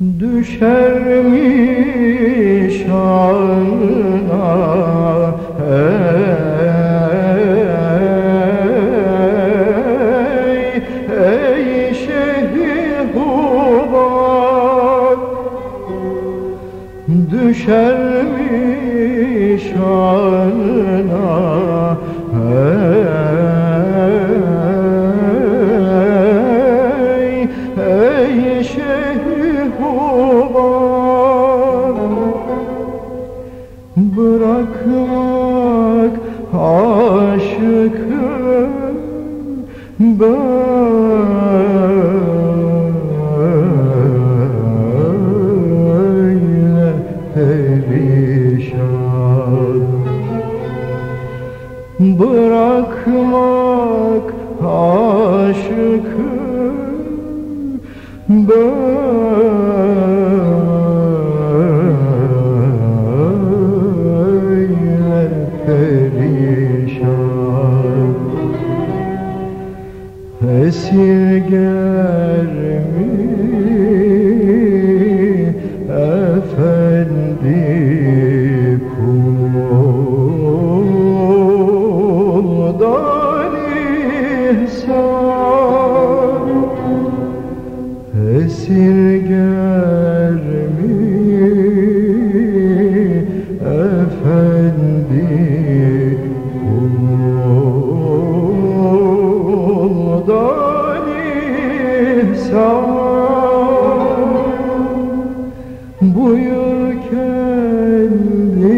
Düşermiş ağına ey, ey şehir Hubab Düşermiş ağına Bırakmak aşkı böyle perişan Bırakmak. aşkı böyle Esirger mi efendi kuldan ihsan Esirger ihsan Buyur kendi